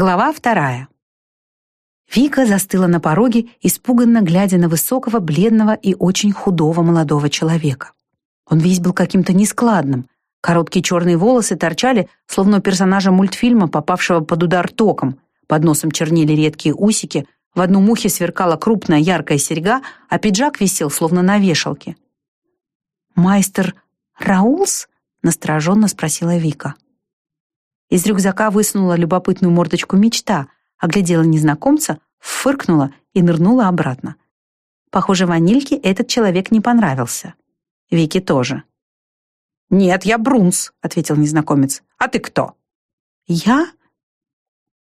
Глава вторая. Вика застыла на пороге, испуганно глядя на высокого, бледного и очень худого молодого человека. Он весь был каким-то нескладным. Короткие черные волосы торчали, словно у персонажа мультфильма, попавшего под удар током. Под носом чернели редкие усики, в одном ухе сверкала крупная яркая серьга, а пиджак висел, словно на вешалке. «Майстер Раулс?» — настороженно спросила Вика. Из рюкзака высунула любопытную мордочку мечта, оглядела незнакомца, фыркнула и нырнула обратно. Похоже, ванильке этот человек не понравился. Вике тоже. «Нет, я Брунс», — ответил незнакомец. «А ты кто?» «Я?»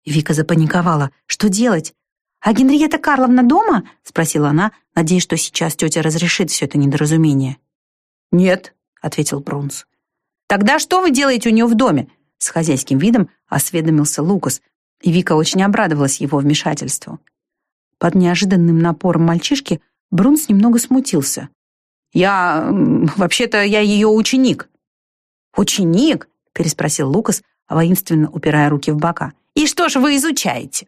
Вика запаниковала. «Что делать? А Генриетта Карловна дома?» — спросила она, надеясь, что сейчас тетя разрешит все это недоразумение. «Нет», — ответил Брунс. «Тогда что вы делаете у нее в доме? С хозяйским видом осведомился Лукас, и Вика очень обрадовалась его вмешательству. Под неожиданным напором мальчишки Брунс немного смутился. «Я... вообще-то я ее ученик». «Ученик?» — переспросил Лукас, воинственно упирая руки в бока. «И что же вы изучаете?»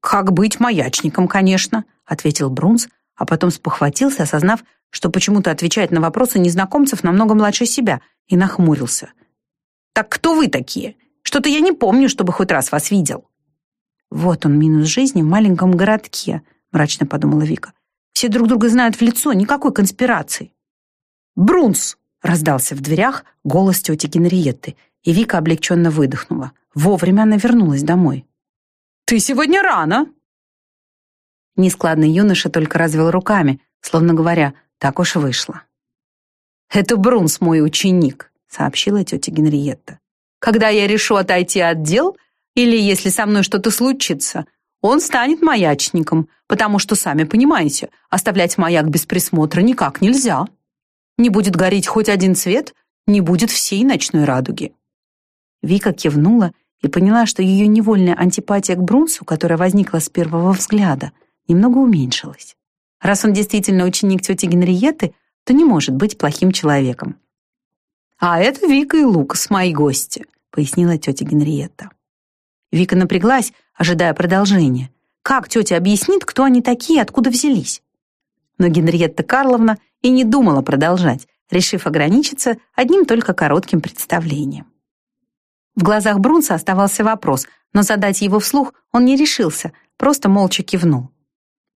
«Как быть маячником, конечно», — ответил Брунс, а потом спохватился, осознав, что почему-то отвечает на вопросы незнакомцев намного младше себя, и нахмурился. Так кто вы такие? Что-то я не помню, чтобы хоть раз вас видел». «Вот он, минус жизни в маленьком городке», — мрачно подумала Вика. «Все друг друга знают в лицо, никакой конспирации». «Брунс!» — раздался в дверях голос тети Генриетты, и Вика облегченно выдохнула. Вовремя она вернулась домой. «Ты сегодня рано!» Нескладный юноша только развел руками, словно говоря, так уж вышло. «Это Брунс, мой ученик сообщила тетя Генриетта. «Когда я решу отойти от дел, или если со мной что-то случится, он станет маячником, потому что, сами понимаете, оставлять маяк без присмотра никак нельзя. Не будет гореть хоть один цвет, не будет всей ночной радуги». Вика кивнула и поняла, что ее невольная антипатия к Брунсу, которая возникла с первого взгляда, немного уменьшилась. Раз он действительно ученик тети Генриетты, то не может быть плохим человеком. «А это Вика и Лукас, мои гости», — пояснила тетя Генриетта. Вика напряглась, ожидая продолжения. Как тетя объяснит, кто они такие, откуда взялись? Но Генриетта Карловна и не думала продолжать, решив ограничиться одним только коротким представлением. В глазах Брунса оставался вопрос, но задать его вслух он не решился, просто молча кивнул.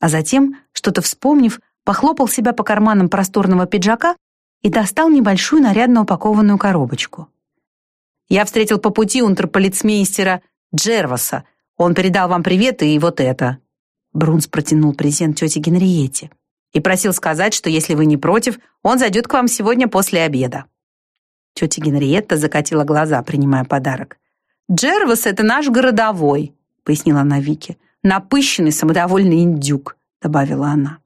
А затем, что-то вспомнив, похлопал себя по карманам просторного пиджака и достал небольшую нарядно упакованную коробочку. «Я встретил по пути унтерполицмейстера Джерваса. Он передал вам привет и вот это». Брунс протянул презент тете Генриете и просил сказать, что если вы не против, он зайдет к вам сегодня после обеда. Тетя Генриетта закатила глаза, принимая подарок. «Джервас — это наш городовой», — пояснила она Вике. «Напыщенный, самодовольный индюк», — добавила она.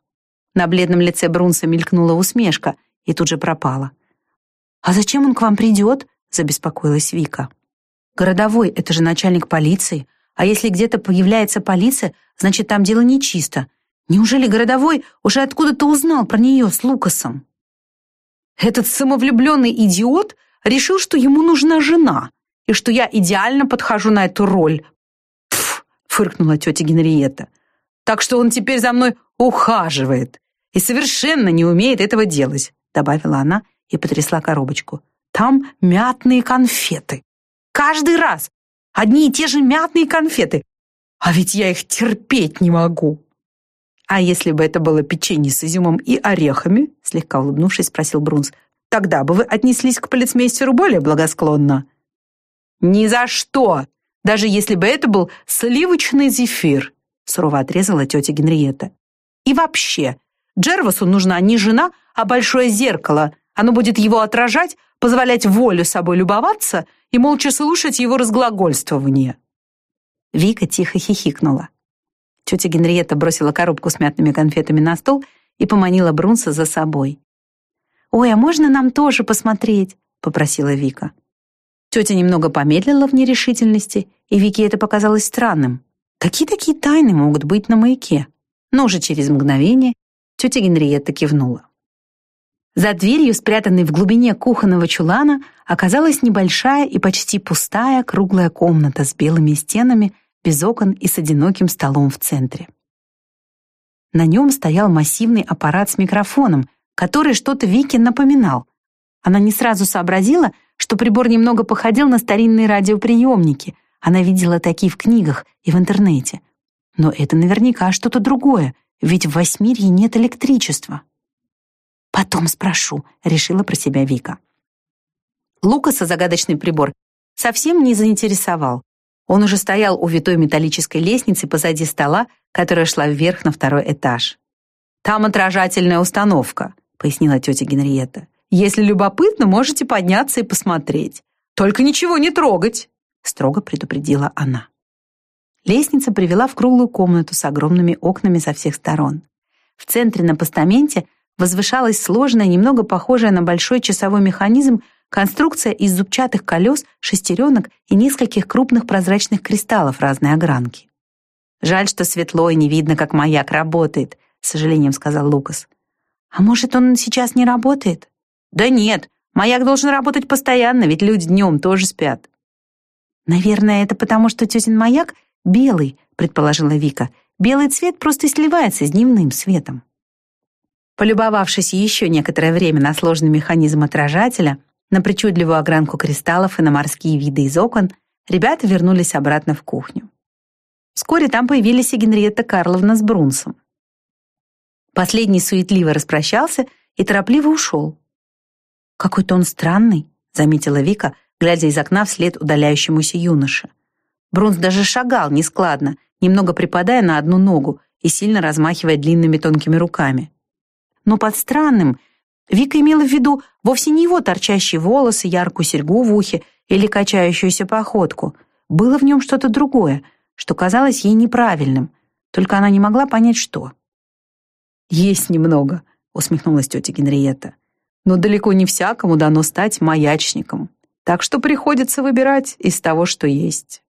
На бледном лице Брунса мелькнула усмешка — и тут же пропала. «А зачем он к вам придет?» — забеспокоилась Вика. «Городовой — это же начальник полиции, а если где-то появляется полиция, значит, там дело нечисто. Неужели городовой уже откуда-то узнал про нее с Лукасом?» «Этот самовлюбленный идиот решил, что ему нужна жена, и что я идеально подхожу на эту роль», Пф, фыркнула тетя Генриетта. «Так что он теперь за мной ухаживает и совершенно не умеет этого делать добавила она и потрясла коробочку. Там мятные конфеты. Каждый раз одни и те же мятные конфеты. А ведь я их терпеть не могу. А если бы это было печенье с изюмом и орехами, слегка улыбнувшись, спросил Брунс, тогда бы вы отнеслись к полицмейстеру более благосклонно. Ни за что, даже если бы это был сливочный зефир, сурово отрезала тетя Генриетта. И вообще, Джервасу нужна не жена, а большое зеркало. Оно будет его отражать, позволять волю собой любоваться и молча слушать его разглагольствование. Вика тихо хихикнула. Тетя Генриетта бросила коробку с мятными конфетами на стол и поманила Брунса за собой. «Ой, а можно нам тоже посмотреть?» — попросила Вика. Тетя немного помедлила в нерешительности, и Вике это показалось странным. Какие такие тайны могут быть на маяке? Но уже через мгновение тетя Генриетта кивнула. За дверью, спрятанной в глубине кухонного чулана, оказалась небольшая и почти пустая круглая комната с белыми стенами, без окон и с одиноким столом в центре. На нем стоял массивный аппарат с микрофоном, который что-то Вике напоминал. Она не сразу сообразила, что прибор немного походил на старинные радиоприемники. Она видела такие в книгах и в интернете. Но это наверняка что-то другое, ведь в Восьмирье нет электричества. «Потом спрошу», — решила про себя Вика. Лукаса загадочный прибор совсем не заинтересовал. Он уже стоял у витой металлической лестницы позади стола, которая шла вверх на второй этаж. «Там отражательная установка», — пояснила тетя Генриетта. «Если любопытно, можете подняться и посмотреть. Только ничего не трогать», — строго предупредила она. Лестница привела в круглую комнату с огромными окнами со всех сторон. В центре на постаменте возвышалась сложная, немного похожая на большой часовой механизм, конструкция из зубчатых колес, шестеренок и нескольких крупных прозрачных кристаллов разной огранки. «Жаль, что светло и не видно, как маяк работает», — с сожалением сказал Лукас. «А может, он сейчас не работает?» «Да нет, маяк должен работать постоянно, ведь люди днем тоже спят». «Наверное, это потому, что тетин маяк белый», — предположила Вика. «Белый цвет просто сливается с дневным светом». Полюбовавшись еще некоторое время на сложный механизм отражателя, на причудливую огранку кристаллов и на морские виды из окон, ребята вернулись обратно в кухню. Вскоре там появились и Генриетта Карловна с Брунсом. Последний суетливо распрощался и торопливо ушел. «Какой-то он странный», — заметила Вика, глядя из окна вслед удаляющемуся юноше. Брунс даже шагал нескладно, немного припадая на одну ногу и сильно размахивая длинными тонкими руками но под странным Вика имела в виду вовсе не его торчащие волосы, яркую серьгу в ухе или качающуюся походку. Было в нем что-то другое, что казалось ей неправильным, только она не могла понять, что. «Есть немного», — усмехнулась тетя Генриетта. «Но далеко не всякому дано стать маячником, так что приходится выбирать из того, что есть».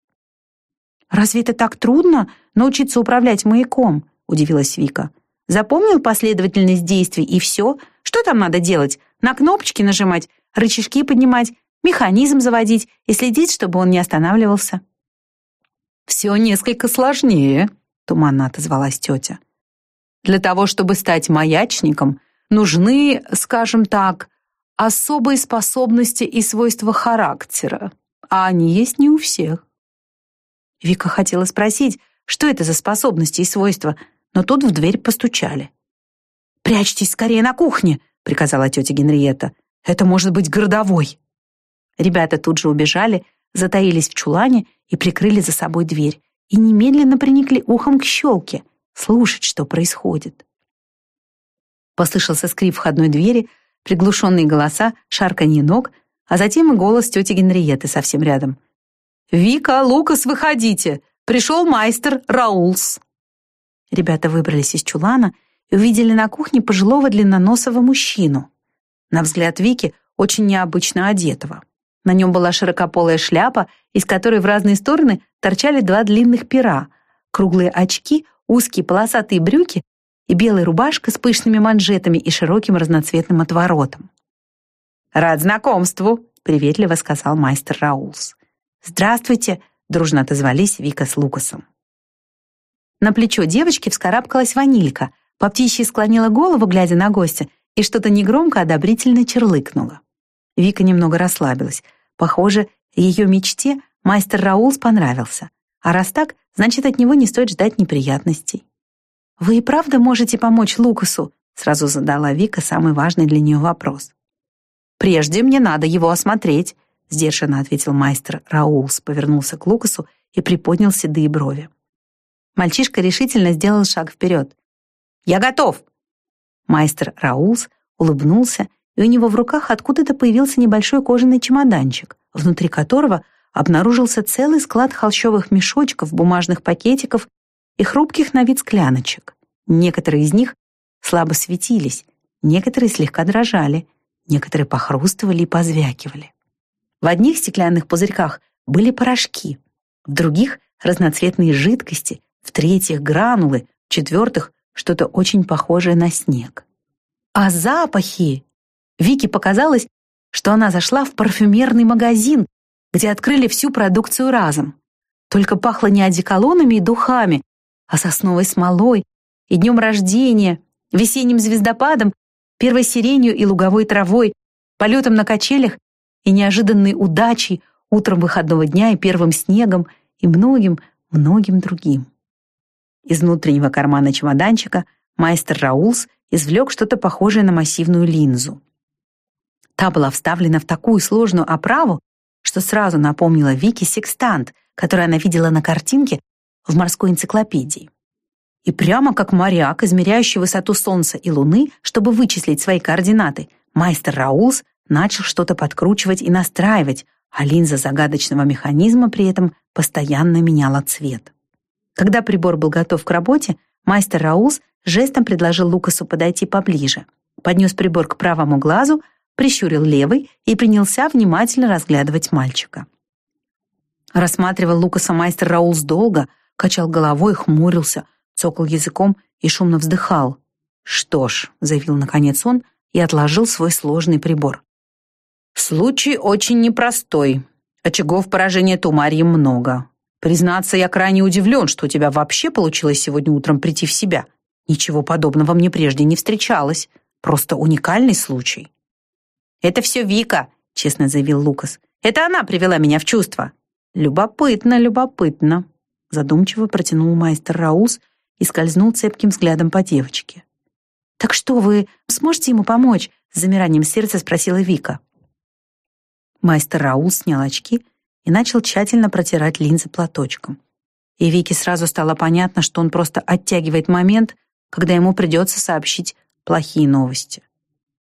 «Разве это так трудно, научиться управлять маяком?» — удивилась Вика. Запомнил последовательность действий и все? Что там надо делать? На кнопочки нажимать, рычажки поднимать, механизм заводить и следить, чтобы он не останавливался. «Все несколько сложнее», — туманно отозвалась тетя. «Для того, чтобы стать маячником, нужны, скажем так, особые способности и свойства характера, а они есть не у всех». Вика хотела спросить, что это за способности и свойства, но тут в дверь постучали. «Прячьтесь скорее на кухне!» — приказала тетя Генриетта. «Это может быть городовой!» Ребята тут же убежали, затаились в чулане и прикрыли за собой дверь, и немедленно приникли ухом к щелке, слушать, что происходит. Послышался скрип входной двери, приглушенные голоса, шарканье ног, а затем и голос тети Генриетты совсем рядом. «Вика, Лукас, выходите! Пришел майстер Раулс!» Ребята выбрались из чулана и увидели на кухне пожилого длинноносого мужчину. На взгляд Вики, очень необычно одетого. На нем была широкополая шляпа, из которой в разные стороны торчали два длинных пера, круглые очки, узкие полосатые брюки и белая рубашка с пышными манжетами и широким разноцветным отворотом. «Рад знакомству», — приветливо сказал мастер Раулс. «Здравствуйте», — дружно отозвались Вика с Лукасом. На плечо девочки вскарабкалась ванилька, по птичьи склонила голову, глядя на гостя, и что-то негромко одобрительно черлыкнула. Вика немного расслабилась. Похоже, ее мечте мастер Раулс понравился. А раз так, значит, от него не стоит ждать неприятностей. «Вы и правда можете помочь Лукасу?» сразу задала Вика самый важный для нее вопрос. «Прежде мне надо его осмотреть», сдержанно ответил мастер Раулс, повернулся к Лукасу и приподнял седые брови. Мальчишка решительно сделал шаг вперед. «Я готов!» Майстер Раулс улыбнулся, и у него в руках откуда-то появился небольшой кожаный чемоданчик, внутри которого обнаружился целый склад холщовых мешочков, бумажных пакетиков и хрупких на вид скляночек. Некоторые из них слабо светились, некоторые слегка дрожали, некоторые похрустывали и позвякивали. В одних стеклянных пузырьках были порошки, в других — разноцветные жидкости, в-третьих, гранулы, в-четвертых, что-то очень похожее на снег. А запахи! Вике показалось, что она зашла в парфюмерный магазин, где открыли всю продукцию разом. Только пахло не одеколонами и духами, а сосновой смолой и днем рождения, весенним звездопадом, первой сиренью и луговой травой, полетом на качелях и неожиданной удачей, утром выходного дня и первым снегом и многим, многим другим. Из внутреннего кармана чемоданчика майстер Раулс извлек что-то похожее на массивную линзу. Та была вставлена в такую сложную оправу, что сразу напомнила Вике секстант, который она видела на картинке в морской энциклопедии. И прямо как моряк, измеряющий высоту Солнца и Луны, чтобы вычислить свои координаты, майстер Раулс начал что-то подкручивать и настраивать, а линза загадочного механизма при этом постоянно меняла цвет. Когда прибор был готов к работе, майстер Раулс жестом предложил Лукасу подойти поближе, поднес прибор к правому глазу, прищурил левый и принялся внимательно разглядывать мальчика. Рассматривал Лукаса майстер Раулс долго, качал головой, хмурился, цокал языком и шумно вздыхал. «Что ж», — заявил наконец он и отложил свой сложный прибор. «Случай очень непростой. Очагов поражения Тумарьем много. Признаться, я крайне удивлен, что у тебя вообще получилось сегодня утром прийти в себя. Ничего подобного мне прежде не встречалось. Просто уникальный случай». «Это все Вика», — честно заявил Лукас. «Это она привела меня в чувство». «Любопытно, любопытно», — задумчиво протянул майстер Раулс и скользнул цепким взглядом по девочке. «Так что, вы сможете ему помочь?» — с замиранием сердца спросила Вика. Майстер Раул снял очки и начал тщательно протирать линзы платочком. И Вике сразу стало понятно, что он просто оттягивает момент, когда ему придется сообщить плохие новости.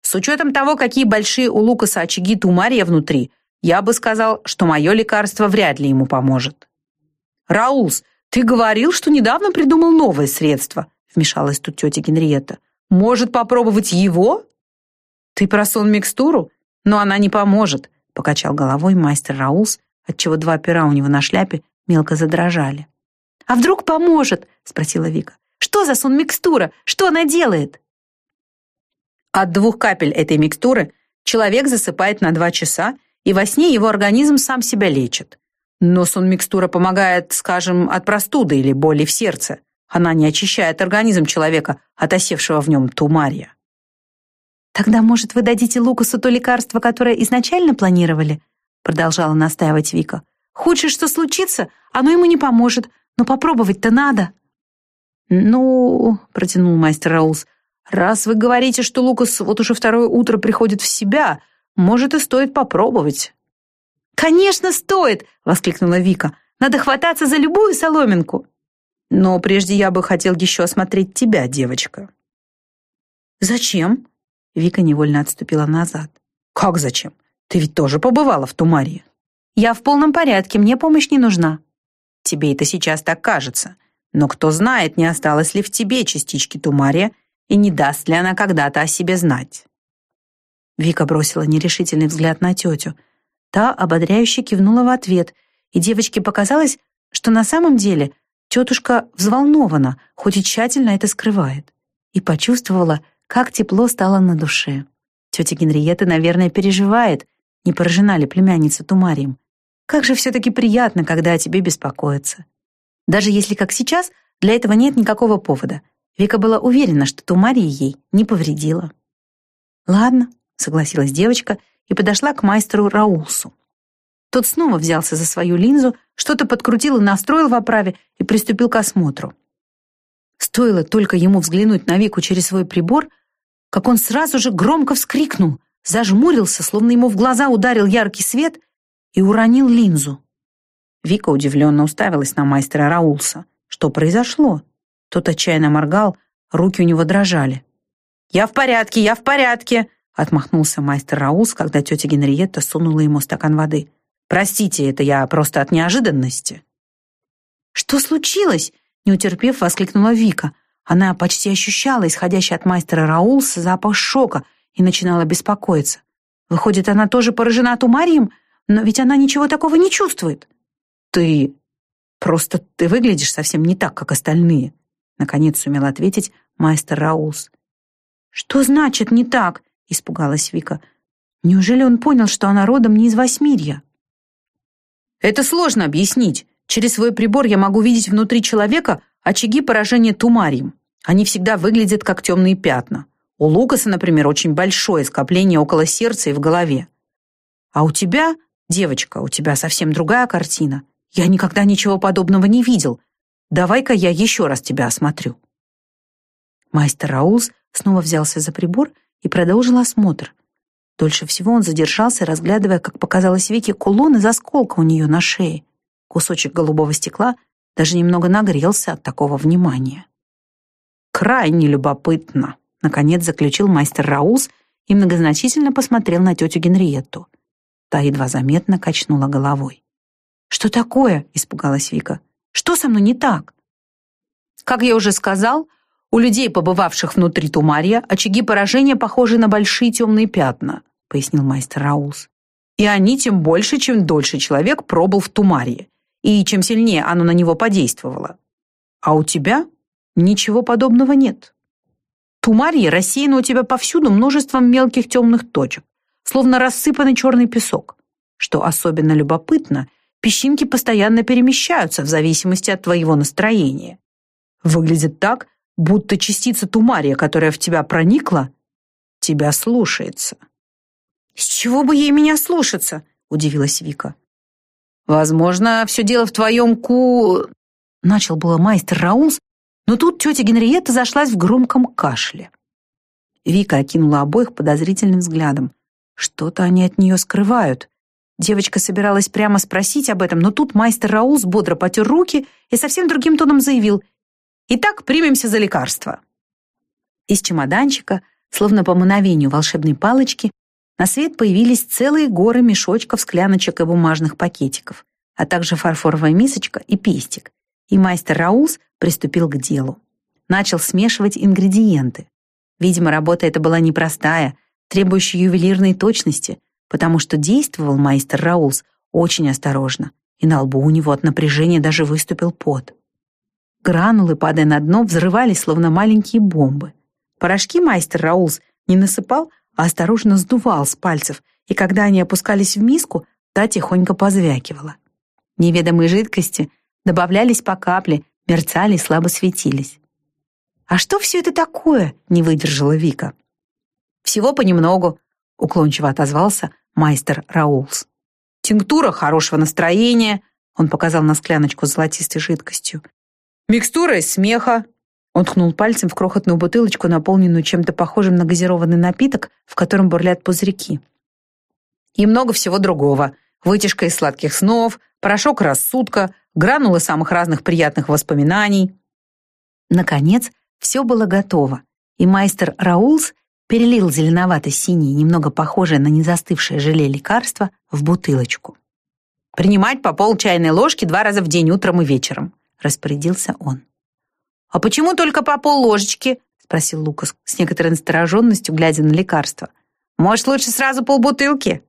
С учетом того, какие большие у Лукаса очаги тумария внутри, я бы сказал, что мое лекарство вряд ли ему поможет. «Раулс, ты говорил, что недавно придумал новое средство», вмешалась тут тетя Генриетта. «Может, попробовать его?» «Ты про сон-микстуру? Но она не поможет», покачал головой мастер Раулс, отчего два пера у него на шляпе мелко задрожали. «А вдруг поможет?» спросила Вика. «Что за сон-микстура? Что она делает?» От двух капель этой микстуры человек засыпает на два часа, и во сне его организм сам себя лечит. Но сон-микстура помогает, скажем, от простуды или боли в сердце. Она не очищает организм человека от осевшего в нем тумария. «Тогда, может, вы дадите Лукасу то лекарство, которое изначально планировали?» Продолжала настаивать Вика. «Худшее, что случится, оно ему не поможет, но попробовать-то надо». «Ну...» — протянул мастер Раулс. «Раз вы говорите, что Лукас вот уже второе утро приходит в себя, может, и стоит попробовать». «Конечно, стоит!» — воскликнула Вика. «Надо хвататься за любую соломинку». «Но прежде я бы хотел еще осмотреть тебя, девочка». «Зачем?» Вика невольно отступила назад. «Как зачем? Ты ведь тоже побывала в Тумарии». «Я в полном порядке, мне помощь не нужна». «Тебе это сейчас так кажется. Но кто знает, не осталось ли в тебе частички Тумария и не даст ли она когда-то о себе знать». Вика бросила нерешительный взгляд на тетю — Та ободряюще кивнула в ответ, и девочке показалось, что на самом деле тетушка взволнована, хоть и тщательно это скрывает, и почувствовала, как тепло стало на душе. Тетя Генриетта, наверное, переживает, не поражена ли племянница Тумарием. Как же все-таки приятно, когда о тебе беспокоятся. Даже если, как сейчас, для этого нет никакого повода. Вика была уверена, что Тумария ей не повредила. «Ладно», — согласилась девочка и подошла к мастеру Раулсу. Тот снова взялся за свою линзу, что-то подкрутил и настроил в оправе и приступил к осмотру. Стоило только ему взглянуть на Вику через свой прибор, как он сразу же громко вскрикнул, зажмурился, словно ему в глаза ударил яркий свет и уронил линзу. Вика удивленно уставилась на мастера Раулса. Что произошло? Тот отчаянно моргал, руки у него дрожали. «Я в порядке, я в порядке!» Отмахнулся мастер Раус, когда тетя Генриетта сунула ему стакан воды. «Простите, это я просто от неожиданности». «Что случилось?» Не утерпев, воскликнула Вика. Она почти ощущала исходящий от мастера Раулса запах шока и начинала беспокоиться. Выходит, она тоже поражена тумарием, но ведь она ничего такого не чувствует. «Ты... просто ты выглядишь совсем не так, как остальные», наконец сумел ответить мастер Раулс. «Что значит «не так»?» — испугалась Вика. «Неужели он понял, что она родом не из Восьмирья?» «Это сложно объяснить», Через свой прибор я могу видеть внутри человека очаги поражения тумарием. Они всегда выглядят как темные пятна. У Лукаса, например, очень большое скопление около сердца и в голове. А у тебя, девочка, у тебя совсем другая картина. Я никогда ничего подобного не видел. Давай-ка я еще раз тебя осмотрю. Майстер Раулс снова взялся за прибор и продолжил осмотр. Дольше всего он задержался, разглядывая, как показалось Вике, кулон из осколка у нее на шее. Кусочек голубого стекла даже немного нагрелся от такого внимания. «Крайне любопытно», — наконец заключил мастер Раулс и многозначительно посмотрел на тетю Генриетту. Та едва заметно качнула головой. «Что такое?» — испугалась Вика. «Что со мной не так?» «Как я уже сказал, у людей, побывавших внутри Тумария, очаги поражения похожи на большие темные пятна», — пояснил мастер Раулс. «И они тем больше, чем дольше человек пробыл в Тумарии, и чем сильнее оно на него подействовало. А у тебя ничего подобного нет. Тумарье рассеяно у тебя повсюду множеством мелких темных точек, словно рассыпанный черный песок. Что особенно любопытно, песчинки постоянно перемещаются в зависимости от твоего настроения. Выглядит так, будто частица тумария, которая в тебя проникла, тебя слушается. «С чего бы ей меня слушаться?» — удивилась Вика. «Возможно, все дело в твоем ку...» Начал было майстер Раулс, но тут тетя Генриетта зашлась в громком кашле. Вика окинула обоих подозрительным взглядом. Что-то они от нее скрывают. Девочка собиралась прямо спросить об этом, но тут майстер Раулс бодро потер руки и совсем другим тоном заявил «Итак, примемся за лекарство». Из чемоданчика, словно по мановению волшебной палочки, на свет появились целые горы мешочков, скляночек и бумажных пакетиков, а также фарфоровая мисочка и пестик. И мастер Раулс приступил к делу. Начал смешивать ингредиенты. Видимо, работа эта была непростая, требующая ювелирной точности, потому что действовал мастер Раулс очень осторожно, и на лбу у него от напряжения даже выступил пот. Гранулы, падая на дно, взрывались, словно маленькие бомбы. Порошки мастер Раулс не насыпал, а осторожно сдувал с пальцев, и когда они опускались в миску, та тихонько позвякивала. Неведомые жидкости добавлялись по капле, мерцали и слабо светились. «А что все это такое?» — не выдержала Вика. «Всего понемногу», — уклончиво отозвался майстер Раулс. «Тинктура хорошего настроения», — он показал на скляночку с золотистой жидкостью. «Микстура из смеха, он ткнул пальцем в крохотную бутылочку, наполненную чем-то похожим на газированный напиток, в котором бурлят пузырьки. И много всего другого. Вытяжка из сладких снов, порошок рассудка, гранулы самых разных приятных воспоминаний. Наконец, все было готово, и майстер Раулс перелил зеленовато-синее, немного похожее на незастывшее желе лекарство, в бутылочку. «Принимать по пол чайной ложки два раза в день, утром и вечером», распорядился он. «А почему только по полложечки?» — спросил Лукас с некоторой настороженностью, глядя на лекарство. «Может, лучше сразу полбутылки?»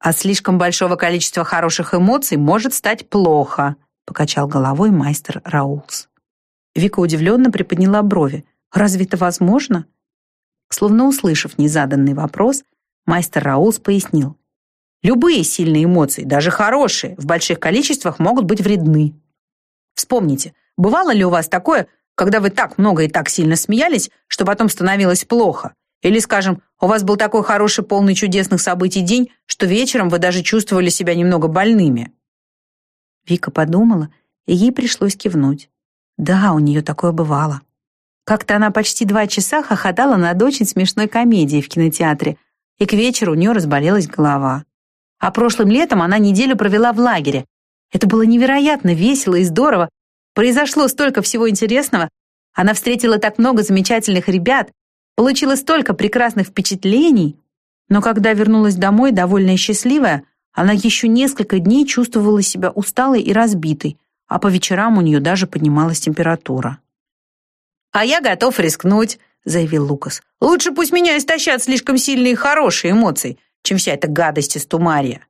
«От слишком большого количества хороших эмоций может стать плохо», — покачал головой майстер Раулс. Вика удивленно приподняла брови. «Разве это возможно?» Словно услышав незаданный вопрос, майстер Раулс пояснил. «Любые сильные эмоции, даже хорошие, в больших количествах могут быть вредны. Вспомните, Бывало ли у вас такое, когда вы так много и так сильно смеялись, что потом становилось плохо? Или, скажем, у вас был такой хороший, полный чудесных событий день, что вечером вы даже чувствовали себя немного больными?» Вика подумала, и ей пришлось кивнуть. Да, у нее такое бывало. Как-то она почти два часа хохотала над очень смешной комедией в кинотеатре, и к вечеру у нее разболелась голова. А прошлым летом она неделю провела в лагере. Это было невероятно весело и здорово, Произошло столько всего интересного. Она встретила так много замечательных ребят, получила столько прекрасных впечатлений. Но когда вернулась домой, довольная и счастливая, она еще несколько дней чувствовала себя усталой и разбитой, а по вечерам у нее даже поднималась температура. «А я готов рискнуть», — заявил Лукас. «Лучше пусть меня истощат слишком сильные хорошие эмоции, чем вся эта гадость из Тумария».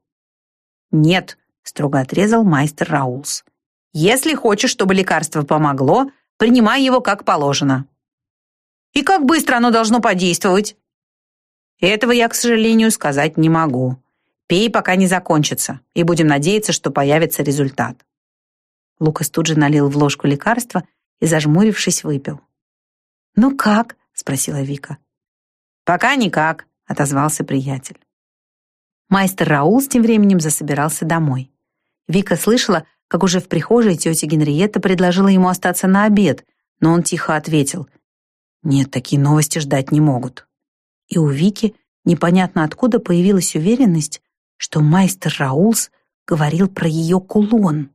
«Нет», — строго отрезал майстер Раулс. Если хочешь, чтобы лекарство помогло, принимай его как положено. И как быстро оно должно подействовать? Этого я, к сожалению, сказать не могу. Пей, пока не закончится, и будем надеяться, что появится результат. Лукас тут же налил в ложку лекарства и, зажмурившись, выпил. «Ну как?» — спросила Вика. «Пока никак», — отозвался приятель. Майстер Раул с тем временем засобирался домой. Вика слышала, как уже в прихожей тетя Генриетта предложила ему остаться на обед, но он тихо ответил «Нет, такие новости ждать не могут». И у Вики непонятно откуда появилась уверенность, что майстер Раулс говорил про ее кулон.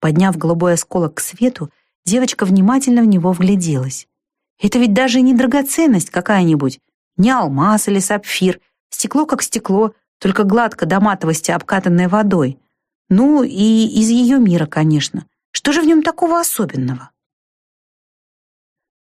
Подняв голубой осколок к свету, девочка внимательно в него вгляделась. Это ведь даже не драгоценность какая-нибудь, не алмаз или сапфир, стекло как стекло, только гладко до матовости обкатанное водой. Ну, и из ее мира, конечно. Что же в нем такого особенного?